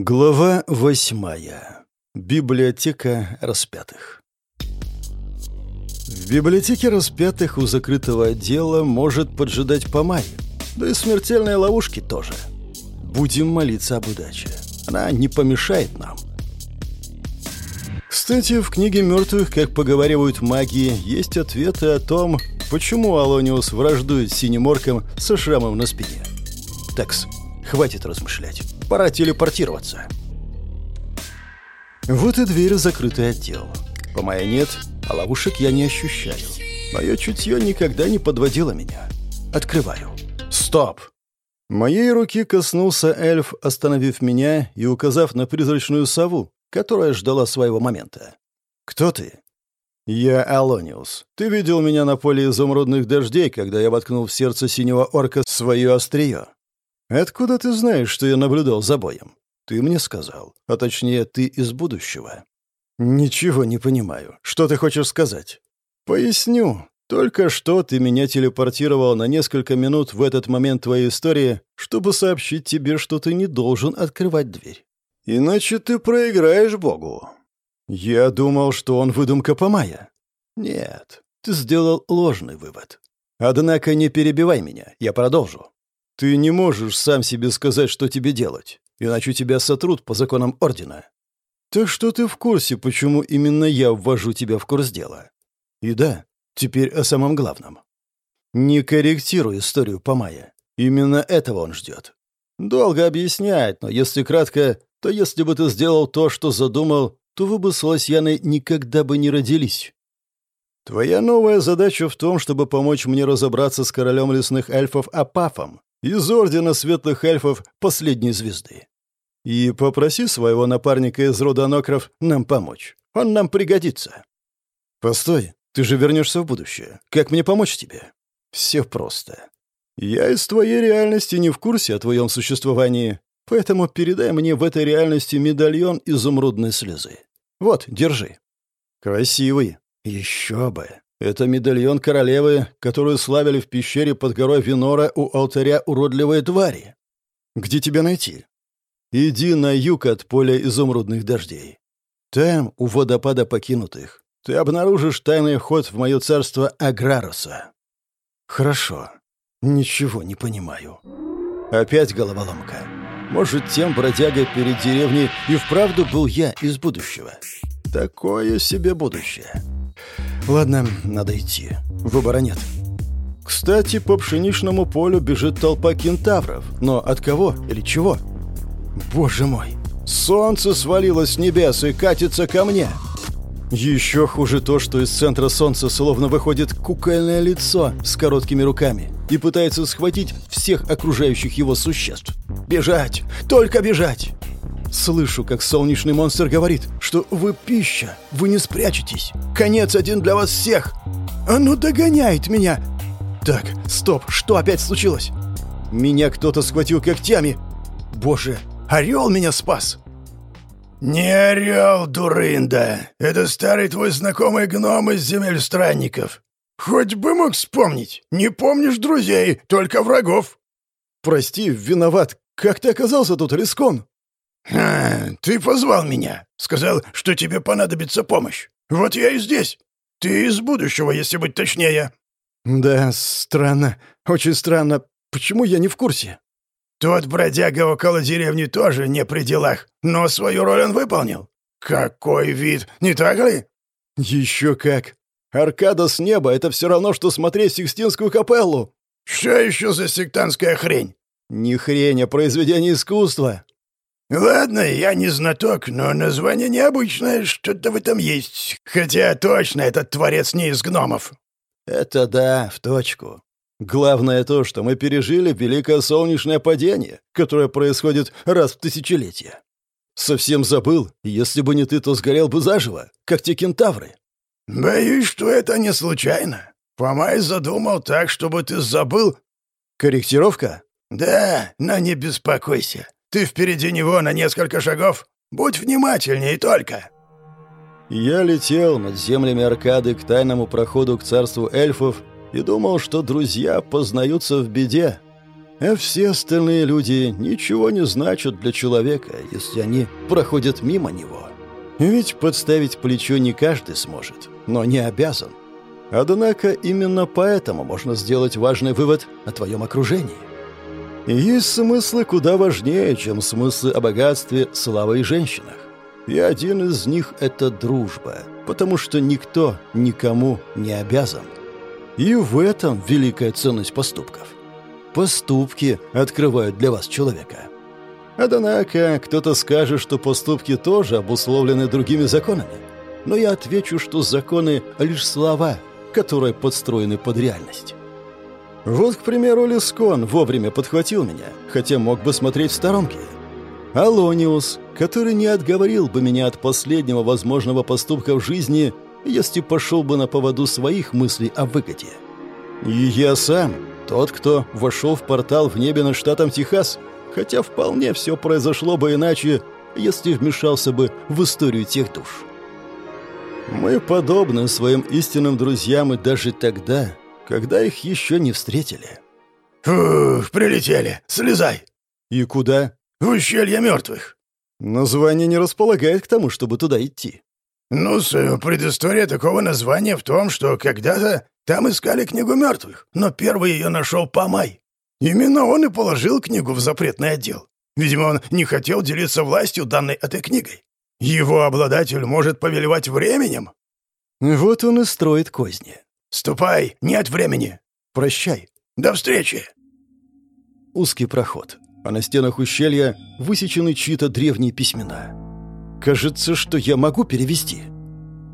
Глава восьмая. Библиотека распятых. В библиотеке распятых у закрытого отдела может поджидать помай, да и смертельные ловушки тоже. Будем молиться об удаче. Она не помешает нам. Кстати, в книге мертвых, как поговаривают маги, есть ответы о том, почему Алониус враждует синим орком со шрамом на спине. Такс, хватит размышлять. Пора телепортироваться. Вот и дверь в закрытый отдел. По моей нет, а ловушек я не ощущаю. Мое чутье никогда не подводило меня. Открываю. Стоп! Моей руки коснулся эльф, остановив меня и указав на призрачную сову, которая ждала своего момента. «Кто ты?» «Я Алониус. Ты видел меня на поле изумрудных дождей, когда я воткнул в сердце синего орка свое острие. Откуда ты знаешь, что я наблюдал за боем? Ты мне сказал, а точнее, ты из будущего». «Ничего не понимаю. Что ты хочешь сказать?» «Поясню. Только что ты меня телепортировал на несколько минут в этот момент твоей истории, чтобы сообщить тебе, что ты не должен открывать дверь. Иначе ты проиграешь Богу. Я думал, что он выдумка Помая. Нет, ты сделал ложный вывод. Однако не перебивай меня, я продолжу. Ты не можешь сам себе сказать, что тебе делать, иначе тебя сотрут по законам Ордена. Так что ты в курсе, почему именно я ввожу тебя в курс дела. И да, теперь о самом главном. Не корректируй историю Помая. Именно этого он ждет. Долго объяснять, но если кратко, то если бы ты сделал то, что задумал, то вы бы с Лосьяной никогда бы не родились. Твоя новая задача в том, чтобы помочь мне разобраться с королем лесных эльфов Апафом из Ордена Светлых Эльфов Последней Звезды. И попроси своего напарника из рода Нокров нам помочь. Он нам пригодится. Постой, ты же вернешься в будущее. Как мне помочь тебе? Все просто. Я из твоей реальности не в курсе о твоем существовании, Поэтому передай мне в этой реальности медальон изумрудной слезы. Вот, держи. Красивый. Еще бы. Это медальон королевы, которую славили в пещере под горой Винора у алтаря уродливой твари. Где тебя найти? Иди на юг от поля изумрудных дождей. Там, у водопада покинутых, ты обнаружишь тайный ход в мое царство Аграруса. Хорошо. Ничего не понимаю. Опять головоломка. Может, тем бродягой перед деревней и вправду был я из будущего. Такое себе будущее. Ладно, надо идти. Выбора нет. Кстати, по пшеничному полю бежит толпа кентавров. Но от кого или чего? Боже мой! Солнце свалилось с небес и катится ко мне. Еще хуже то, что из центра солнца словно выходит кукольное лицо с короткими руками и пытается схватить всех окружающих его существ. Бежать! Только бежать! Слышу, как солнечный монстр говорит, что вы пища, вы не спрячетесь. Конец один для вас всех. Оно догоняет меня. Так, стоп, что опять случилось? Меня кто-то схватил когтями. Боже, орел меня спас. «Не орел, дурында! Это старый твой знакомый гном из земель странников. Хоть бы мог вспомнить. Не помнишь друзей, только врагов». «Прости, виноват. «Как ты оказался тут, Рискон?» «А, ты позвал меня. Сказал, что тебе понадобится помощь. Вот я и здесь. Ты из будущего, если быть точнее». «Да, странно. Очень странно. Почему я не в курсе?» «Тот бродяга около деревни тоже не при делах, но свою роль он выполнил. Какой вид, не так ли?» «Еще как. Аркада с неба — это все равно, что смотреть Сикстинскую капеллу». «Что еще за сектантская хрень?» «Не хрень, а произведение искусства». «Ладно, я не знаток, но название необычное, что-то в этом есть. Хотя точно этот творец не из гномов». «Это да, в точку. Главное то, что мы пережили великое солнечное падение, которое происходит раз в тысячелетие. Совсем забыл, если бы не ты, то сгорел бы заживо, как те кентавры». «Боюсь, что это не случайно. Помай задумал так, чтобы ты забыл...» «Корректировка?» «Да, но не беспокойся. Ты впереди него на несколько шагов. Будь внимательнее только». Я летел над землями Аркады к тайному проходу к царству эльфов и думал, что друзья познаются в беде. А все остальные люди ничего не значат для человека, если они проходят мимо него. Ведь подставить плечо не каждый сможет, но не обязан. Однако именно поэтому можно сделать важный вывод о твоем окружении. Есть смыслы куда важнее, чем смыслы о богатстве, славе и женщинах. И один из них — это дружба, потому что никто никому не обязан. И в этом великая ценность поступков. Поступки открывают для вас человека. Однако кто-то скажет, что поступки тоже обусловлены другими законами. Но я отвечу, что законы — лишь слова, которые подстроены под реальность. Вот, к примеру, Лискон вовремя подхватил меня, хотя мог бы смотреть в сторонке. Алониус, который не отговорил бы меня от последнего возможного поступка в жизни, если пошел бы на поводу своих мыслей о выгоде. И я сам, тот, кто вошел в портал в небе над штатом Техас, хотя вполне все произошло бы иначе, если вмешался бы в историю тех душ. Мы подобны своим истинным друзьям и даже тогда, когда их еще не встретили. «Фух, прилетели. Слезай!» «И куда?» «В ущелье мертвых». Название не располагает к тому, чтобы туда идти. «Ну, предыстория такого названия в том, что когда-то там искали книгу мертвых, но первый ее нашел Памай. Именно он и положил книгу в запретный отдел. Видимо, он не хотел делиться властью, данной этой книгой. Его обладатель может повелевать временем». Вот он и строит козни. «Ступай, нет времени!» «Прощай!» «До встречи!» Узкий проход, а на стенах ущелья высечены чьи-то древние письмена. Кажется, что я могу перевести.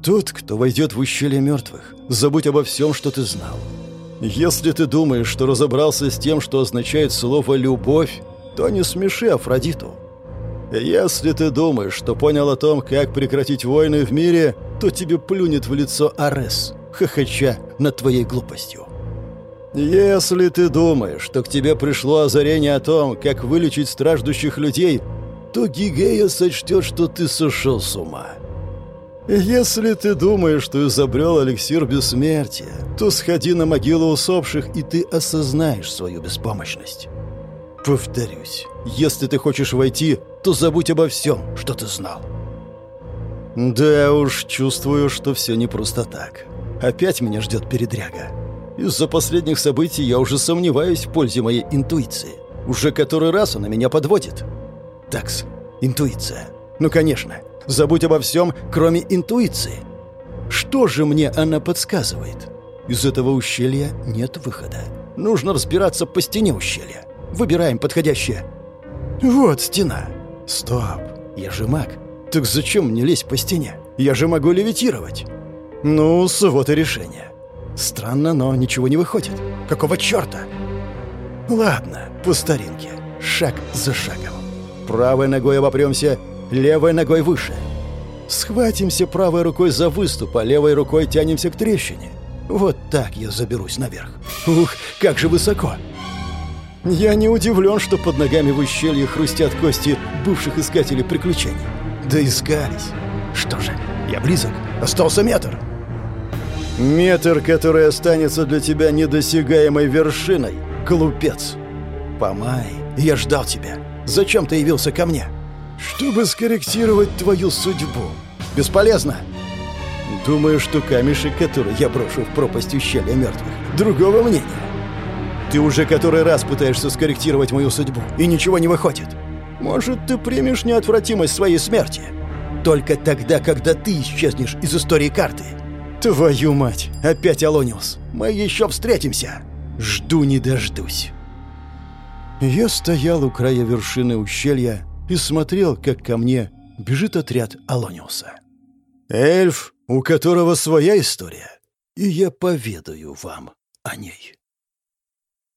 Тот, кто войдет в ущелье мертвых, забудь обо всем, что ты знал. Если ты думаешь, что разобрался с тем, что означает слово «любовь», то не смеши Афродиту. Если ты думаешь, что понял о том, как прекратить войны в мире, то тебе плюнет в лицо Арес хохоча над твоей глупостью. Если ты думаешь, что к тебе пришло озарение о том, как вылечить страждущих людей, то Гигея сочтет, что ты сошел с ума. Если ты думаешь, что изобрел эликсир бессмертия, то сходи на могилу усопших, и ты осознаешь свою беспомощность. Повторюсь, если ты хочешь войти, то забудь обо всем, что ты знал. Да уж, чувствую, что все не просто так. Опять меня ждет передряга. Из-за последних событий я уже сомневаюсь в пользе моей интуиции. Уже который раз она меня подводит. Такс, интуиция. Ну, конечно, забудь обо всем, кроме интуиции. Что же мне она подсказывает? Из этого ущелья нет выхода. Нужно разбираться по стене ущелья. Выбираем подходящее. Вот стена. Стоп, я же маг. Так зачем мне лезть по стене? Я же могу левитировать ну вот и решение. Странно, но ничего не выходит. Какого черта? Ладно, по старинке. Шаг за шагом. Правой ногой обопремся, левой ногой выше. Схватимся правой рукой за выступ, а левой рукой тянемся к трещине. Вот так я заберусь наверх. Ух, как же высоко! Я не удивлен, что под ногами в ущелье хрустят кости бывших искателей приключений. Да искались. Что же, я близок. Остался метр. Метр, который останется для тебя недосягаемой вершиной, глупец. Помай, я ждал тебя. Зачем ты явился ко мне? Чтобы скорректировать твою судьбу. Бесполезно. Думаю, что камешек, который я брошу в пропасть ущелья мертвых, другого мнения. Ты уже который раз пытаешься скорректировать мою судьбу, и ничего не выходит. Может, ты примешь неотвратимость своей смерти? Только тогда, когда ты исчезнешь из истории карты. «Твою мать! Опять Алониус! Мы еще встретимся! Жду не дождусь!» Я стоял у края вершины ущелья и смотрел, как ко мне бежит отряд Алониуса. Эльф, у которого своя история, и я поведаю вам о ней.